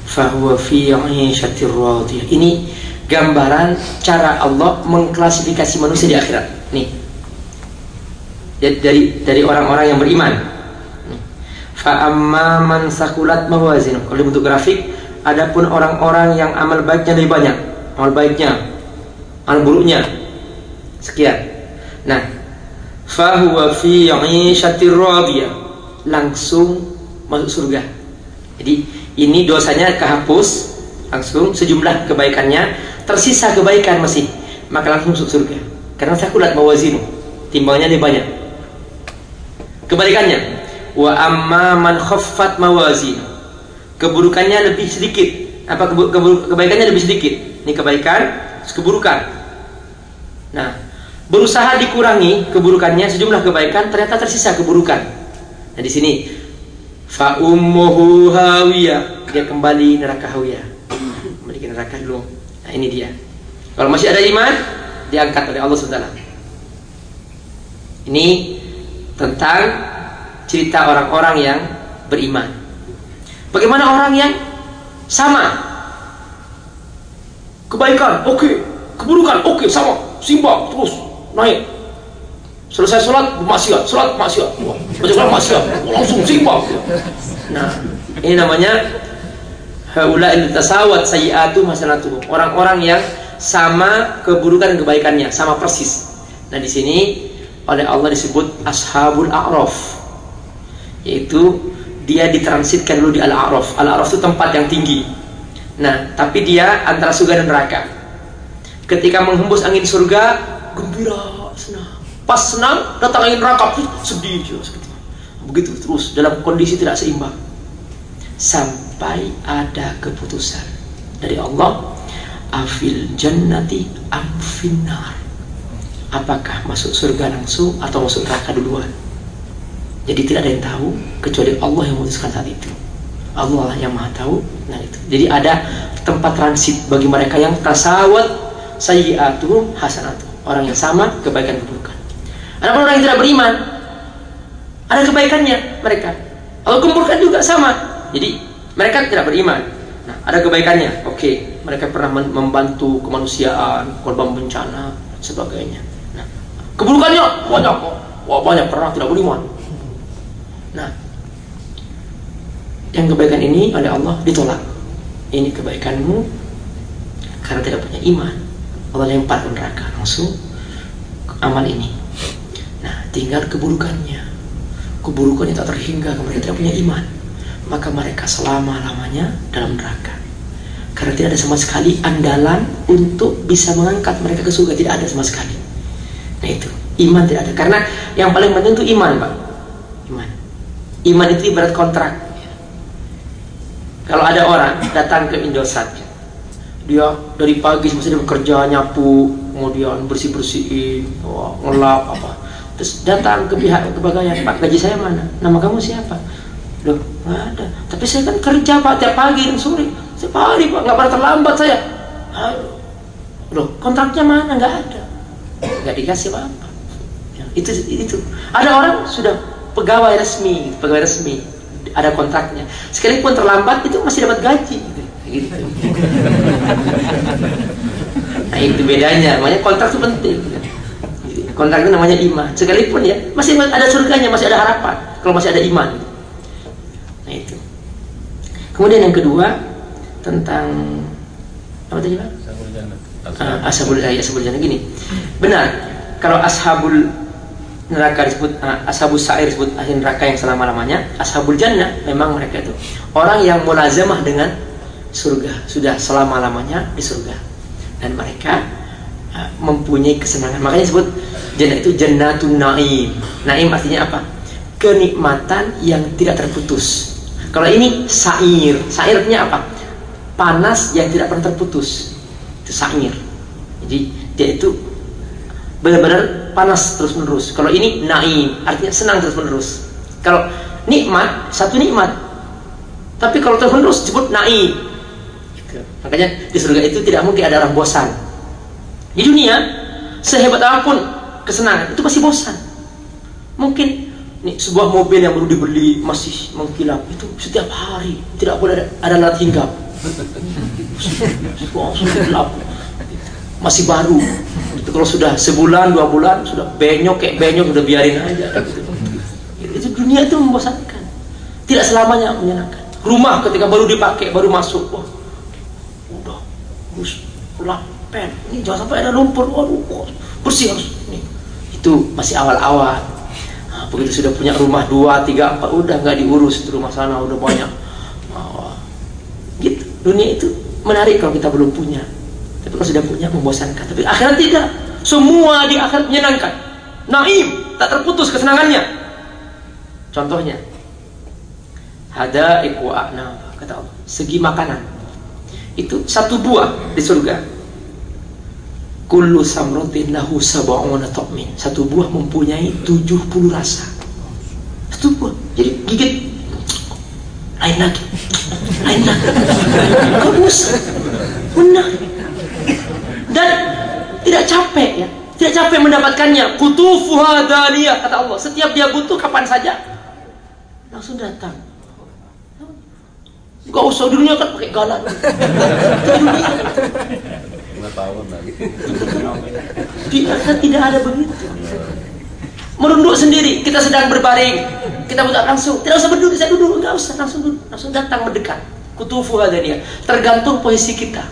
huwa fi 'ishatir radiyah ini gambaran cara Allah mengklasifikasi manusia di akhirat. Nih. Dari dari orang-orang yang beriman fa amma man sakulat mawazin kalau bentuk grafik adapun orang-orang yang amal baiknya lebih banyak. Amal baiknya amal buruknya. Sekian. Nah fa huwa fi 'ishatir radiyah langsung masuk surga. Jadi ini dosanya kehapus langsung sejumlah kebaikannya tersisa kebaikan masih. Maka langsung masuk surga. Karena sakulat mawazinu timbangnya lebih banyak. Kebalikannya wa amma man khaffat mawazin keburukannya lebih sedikit apa kebaikannya lebih sedikit ini kebaikan keburukan nah berusaha dikurangi keburukannya sejumlah kebaikan ternyata tersisa keburukan. Nah di sini fa ummuhu hawiyah dia kembali neraka hawiyah. Kembali ke neraka dulu. Nah ini dia. Kalau masih ada iman diangkat oleh Allah SWT. Ini tentang cerita orang-orang yang beriman. Bagaimana orang yang sama? Kebaikan, oke, okay. keburukan, oke, okay, sama, simbang terus naik. Selesai sholat maksiat sholat maksiat. Baca sholat maksiat. Langsung simbang. Nah ini namanya haula tasawat sayiatu masalatu orang-orang yang sama keburukan dan kebaikannya sama persis. Nah di sini oleh Allah disebut ashabul a'raf yaitu dia ditransitkan dulu di al-a'raf al-a'raf itu tempat yang tinggi nah tapi dia antara surga dan neraka ketika menghembus angin surga gembira, senang. Pas senang, datang angin neraka, sedih juga Begitu terus dalam kondisi tidak seimbang. Sampai ada keputusan dari Allah, afil jannati amfinar. Apakah masuk surga langsung atau masuk neraka duluan? Jadi tidak ada yang tahu kecuali Allah yang memutuskan saat itu. Allah yang maha tahu. Nah itu. Jadi ada tempat transit bagi mereka yang tasawat sayyiatuhum hasanatuhum orang yang sama kebaikan keburukan. Adapun orang yang tidak beriman ada kebaikannya mereka. Kalau keburukan juga sama. Jadi mereka tidak beriman. Nah, ada kebaikannya. Oke, mereka pernah membantu kemanusiaan, korban bencana, sebagainya. Nah, keburukannya banyak kok. Wah, banyak pernah tidak beriman. Nah, yang kebaikan ini oleh Allah ditolak. Ini kebaikanmu karena tidak punya iman. Allah lempar ke neraka. Langsung amal ini. Nah tinggal keburukannya. Keburukannya tak terhingga mereka tidak punya iman. Maka mereka selama-lamanya dalam neraka. Karena tidak ada sama sekali andalan untuk bisa mengangkat mereka ke surga. Tidak ada sama sekali. Nah itu. Iman tidak ada. Karena yang paling penting itu iman pak iman itu ibarat kontrak. Kalau ada orang datang ke Indosat dia dari pagi masih dia bekerja nyapu kemudian bersih bersihin oh, ngelap apa. Terus datang ke pihak kebagaian pak gaji saya mana? Nama kamu siapa? Loh nggak ada. Tapi saya kan kerja pak tiap pagi dan sore. Setiap hari pak nggak pernah terlambat saya. Loh kontraknya mana? Nggak ada. Nggak dikasih apa apa ya, itu itu. Ada orang sudah pegawai resmi pegawai resmi ada kontraknya sekalipun terlambat itu masih dapat gaji gitu gitu. *laughs* nah itu bedanya, makanya kontrak itu penting. Kontrak itu namanya iman. Sekalipun ya, masih ada surganya, masih ada harapan kalau masih ada iman. Nah itu. Kemudian yang kedua tentang apa tadi pak? Ashabul jannah. Ashabul jannah gini. Benar. Kalau ashabul neraka disebut uh, ashabul sa'ir disebut ahli neraka yang selama-lamanya ashabul jannah memang mereka itu. Orang yang mulazamah dengan surga sudah selama lamanya di surga. Dan mereka uh, mempunyai kesenangan. Makanya disebut jannah itu jannatun naim. Naim artinya apa? Kenikmatan yang tidak terputus. Kalau ini sair sairnya apa? Panas yang tidak pernah terputus. Itu sair. Jadi dia itu benar-benar panas terus menerus kalau ini naim artinya senang terus menerus kalau nikmat satu nikmat tapi kalau terus menerus disebut naim Makanya di surga itu tidak mungkin ada orang bosan. Di dunia, sehebat apa pun kesenangan itu pasti bosan. Mungkin nih, sebuah mobil yang baru dibeli masih mengkilap itu setiap hari tidak boleh ada, ada lat hinggap. *laughs* masih baru. Itu kalau sudah sebulan dua bulan sudah benyok kayak benyok sudah biarin aja. Itu dunia itu membosankan. Tidak selamanya menyenangkan. Rumah ketika baru dipakai baru masuk, wah harus pen ini jangan sampai ada lumpur waduh bersih harus ini itu masih awal-awal nah, begitu sudah punya rumah dua tiga empat udah nggak diurus di rumah sana udah banyak oh, gitu dunia itu menarik kalau kita belum punya kalau sudah punya membosankan tapi akhirat tidak. Semua di akhirat menyenangkan. Naim. Tak terputus kesenangannya. Contohnya. Ada ikwa kata Allah. Segi makanan. Itu satu buah di surga. Kullu samrotin lahu sab'una ta'min. Satu buah mempunyai 70 rasa. Satu buah. Jadi gigit. Lain lagi. Lain lagi. Kau usah benar dan tidak capek ya tidak capek mendapatkannya kutufuha daliyah kata Allah setiap dia butuh kapan saja langsung datang Gak usah dunia kan pakai galan. Akhirat tidak ada begitu. Merunduk sendiri, kita sedang berbaring, kita buka langsung, tidak usah berduduk, saya duduk, nggak usah langsung duduk, langsung datang mendekat. Kutufu dia, tergantung posisi kita.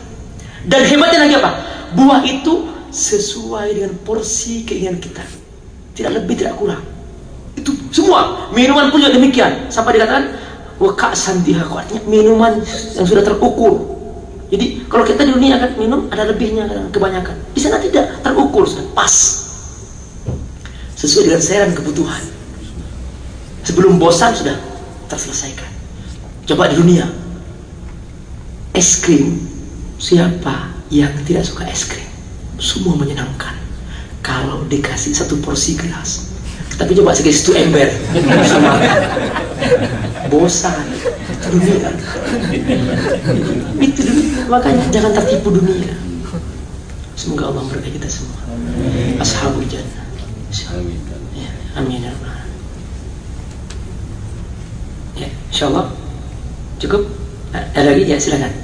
Dan hebatnya lagi apa? Buah itu sesuai dengan porsi keinginan kita, tidak lebih tidak kurang. Itu semua. Minuman pun juga demikian. Sampai dikatakan? Waka santiha artinya minuman yang sudah terukur. Jadi kalau kita di dunia akan minum ada lebihnya kebanyakan. Di sana tidak terukur sudah pas. Sesuai dengan selera kebutuhan. Sebelum bosan sudah terselesaikan. Coba di dunia. Es krim siapa yang tidak suka es krim. Semua menyenangkan. Kalau dikasih satu porsi gelas. Tapi coba sekali itu ember. Sama. Bosan. Dunia. Itu dunia. Makanya jangan tertipu dunia. Semoga Allah memberkahi kita semua. Ashabul jannah. Amin ya, amin ya, ya insyaallah. Cukup? Ada lagi? Ya silakan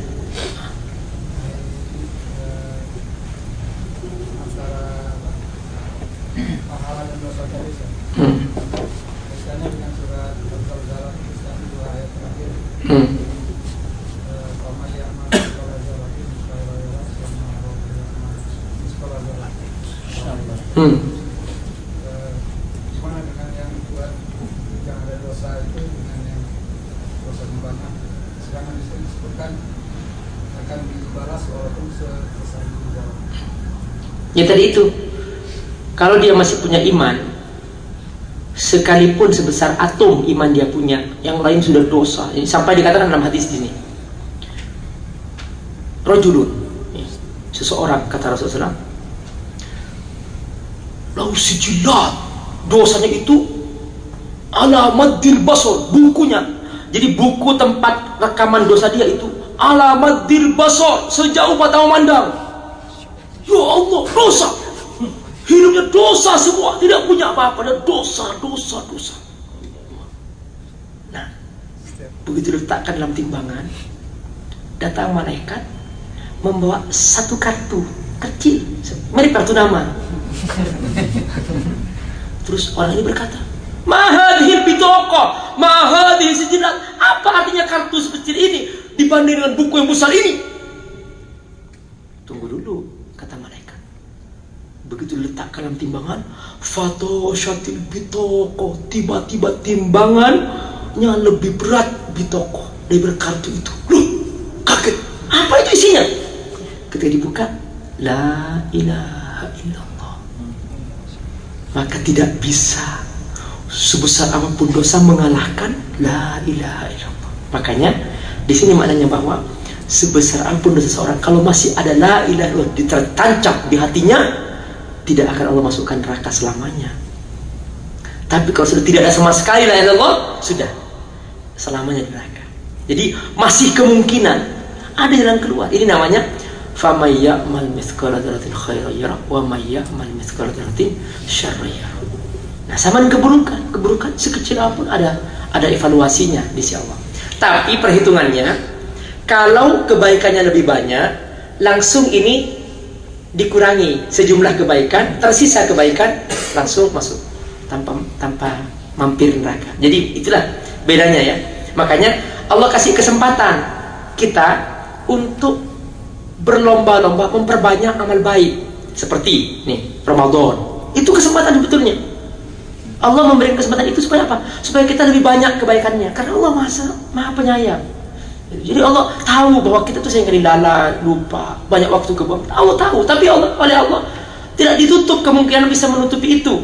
Ya tadi itu. Kalau dia masih punya iman, sekalipun sebesar atom iman dia punya, yang lain sudah dosa. Sampai dikatakan dalam hadis ini. Rojulun, seseorang kata Rasulullah Lau sijilat dosanya itu alamat basor bukunya jadi buku tempat rekaman dosa dia itu alamat basor sejauh mata memandang Ya Allah, dosa. Hidupnya dosa semua, tidak punya apa-apa dan dosa, dosa, dosa. Nah, begitu diletakkan dalam timbangan, datang malaikat membawa satu kartu kecil, mirip kartu nama. Terus orang ini berkata, Mahadhil bitoko, mahadhil sejenak. Apa artinya kartu sekecil ini dibanding dengan buku yang besar ini? Tunggu dulu begitu diletakkan dalam timbangan fato syatil bitoko tiba-tiba timbangannya lebih berat bitoko dari kartu itu. Loh kaget. Apa itu isinya? Ketika dibuka la ilaha illallah. Maka tidak bisa sebesar apa pun dosa mengalahkan la ilaha illallah. Makanya di sini maknanya bahwa sebesar apa pun dosa seseorang kalau masih ada la ilaha illallah ditertancap di hatinya tidak akan Allah masukkan neraka selamanya. Tapi kalau sudah tidak ada sama sekali la Allah, sudah selamanya neraka. Jadi masih kemungkinan ada jalan keluar. Ini namanya famayya mal mithqala yara wa may ya'mal mithqala yara. Nah, sama keburukan, keburukan sekecil apa pun ada ada evaluasinya di sisi Allah. Tapi perhitungannya kalau kebaikannya lebih banyak, langsung ini dikurangi sejumlah kebaikan, tersisa kebaikan langsung masuk tanpa tanpa mampir neraka. Jadi itulah bedanya ya. Makanya Allah kasih kesempatan kita untuk berlomba-lomba memperbanyak amal baik seperti nih Ramadan. Itu kesempatan sebetulnya. Allah memberikan kesempatan itu supaya apa? Supaya kita lebih banyak kebaikannya. Karena Allah Maha Maha Penyayang. Jadi Allah tahu bahwa kita tuh sering kali lalai, lupa, banyak waktu kebuang. Allah tahu, tapi Allah oleh Allah tidak ditutup kemungkinan bisa menutupi itu.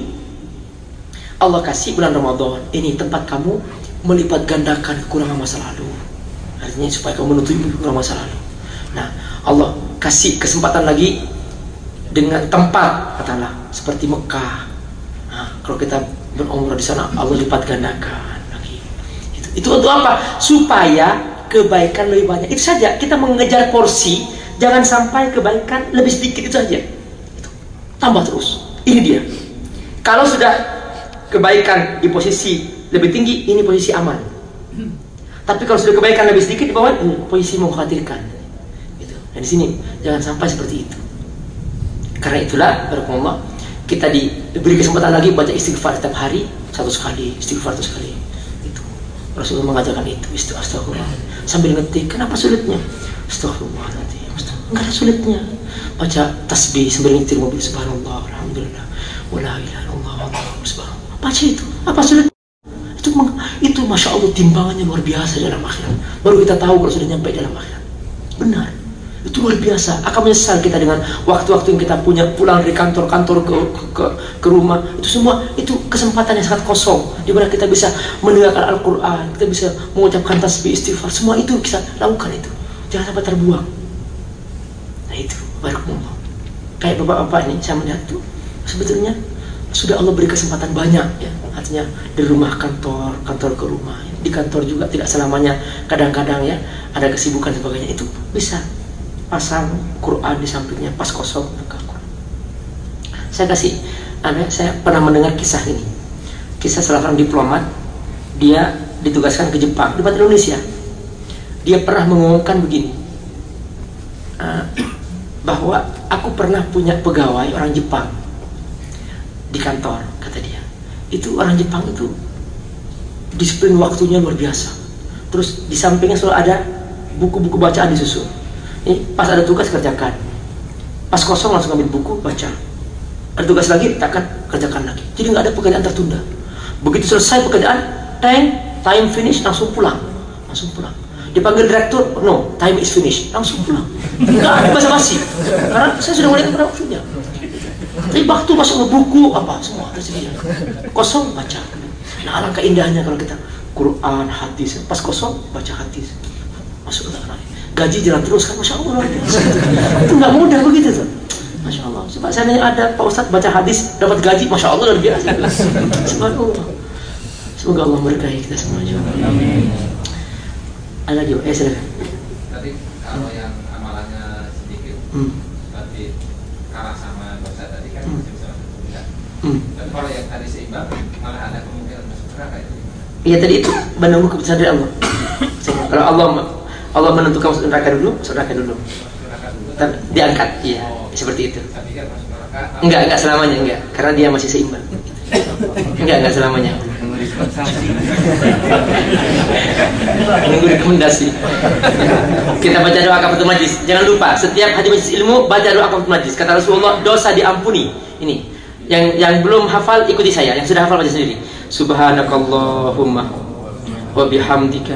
Allah kasih bulan Ramadan, ini tempat kamu melipat gandakan kekurangan masa lalu. Artinya supaya kamu menutupi kekurangan masa lalu. Nah, Allah kasih kesempatan lagi dengan tempat katalah seperti Mekah. Nah, kalau kita berumrah di sana Allah lipat gandakan lagi. Itu, itu untuk apa? Supaya kebaikan lebih banyak. Itu saja. Kita mengejar porsi, jangan sampai kebaikan lebih sedikit itu saja. Itu. Tambah terus. Ini dia. Kalau sudah kebaikan di posisi lebih tinggi, ini posisi aman. Tapi kalau sudah kebaikan lebih sedikit di bawah, ini posisi mengkhawatirkan. Gitu. Dan di sini jangan sampai seperti itu. Karena itulah, barakallah, kita diberi kesempatan lagi baca istighfar setiap hari satu sekali, istighfar satu sekali. Rasulullah mengajarkan itu, istighfar sambil ngetik. Kenapa sulitnya? Astagfirullah nanti. Enggak ada sulitnya. Baca tasbih sambil nyetir mobil subhanallah, alhamdulillah. Wala ilaha illallah, subhanallah. Baca itu. Apa sulit? Itu itu masya Allah timbangannya luar biasa dalam akhirat. Baru kita tahu kalau sudah nyampe dalam akhirat. Benar. Itu luar biasa. Akan menyesal kita dengan waktu-waktu yang kita punya pulang dari kantor-kantor ke, ke ke rumah. Itu semua itu kesempatan yang sangat kosong. Di mana kita bisa mendengarkan Al-Quran, kita bisa mengucapkan tasbih istighfar. Semua itu kita lakukan itu. Jangan sampai terbuang. Nah itu barakallah. Kayak bapak-bapak ini saya melihat itu sebetulnya sudah Allah beri kesempatan banyak ya. Artinya dari rumah kantor, kantor ke rumah. Di kantor juga tidak selamanya kadang-kadang ya ada kesibukan sebagainya itu bisa pasang Quran di sampingnya pas kosong buka Quran. Saya kasih, aneh, saya pernah mendengar kisah ini. Kisah salah seorang diplomat, dia ditugaskan ke Jepang, di Indonesia. Dia pernah mengumumkan begini, uh, bahwa aku pernah punya pegawai orang Jepang di kantor, kata dia. Itu orang Jepang itu disiplin waktunya luar biasa. Terus di sampingnya selalu ada buku-buku bacaan disusun ini pas ada tugas kerjakan. Pas kosong langsung ambil buku baca. Ada tugas lagi takkan kerjakan lagi. Jadi nggak ada pekerjaan tertunda. Begitu selesai pekerjaan time time finish langsung pulang. Langsung pulang. Dipanggil direktur no time is finish. Langsung pulang. Nggak ada basa basi karena saya sudah mulai pada waktunya. Tapi waktu masuk ke buku apa semua tersedia kosong baca. Nah alangkah indahnya kalau kita Quran hadis. Pas kosong baca hadis. Masuk ke dalam gaji jalan terus kan masya Allah. Itu nggak mudah begitu tuh masya Allah. Coba saya ada Pak Ustadz baca hadis dapat gaji masya Allah luar biasa. Subhanallah. Semoga Allah berkahi kita semua juga amin. Ada lagi eh silakan. Tadi kalau yang amalannya sedikit hmm. berarti kalah sama dosa tadi kan hmm. masih bisa masuk surga hmm. tapi kalau yang tadi seimbang malah ada kemungkinan masuk neraka itu. Iya tadi itu menunggu keputusan dari Allah. *coughs* Kalau Allah Allah menentukan masuk neraka dulu, masuk neraka dulu. Diangkat, iya, seperti itu. Enggak, enggak selamanya, enggak, karena dia masih seimbang. Enggak, enggak selamanya. Menunggu rekomendasi. Kita baca doa kafatul majlis. Jangan lupa, setiap hadis majlis ilmu baca doa kafatul majlis. Kata Rasulullah, dosa diampuni. Ini. Yang yang belum hafal ikuti saya, yang sudah hafal baca sendiri. Subhanakallahumma wa bihamdika